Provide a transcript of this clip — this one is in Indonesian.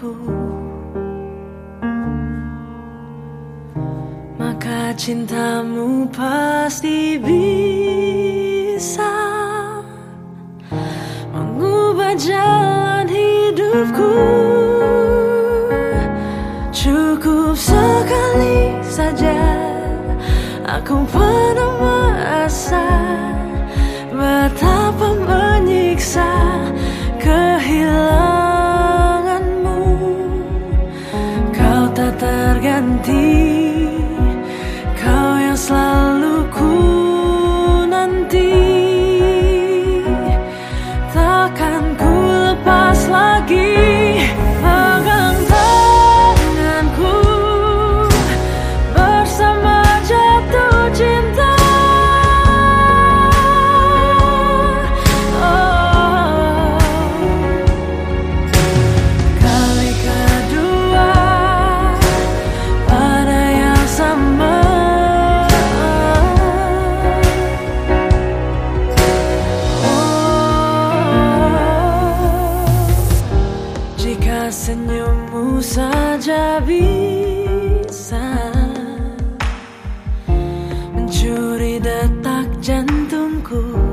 aku Maka cintamu pasti bisa Mengubah jalan hidupku. Cukup sekali saja Aku pernah 地。senyummu saja bisa Mencuri detak jantungku.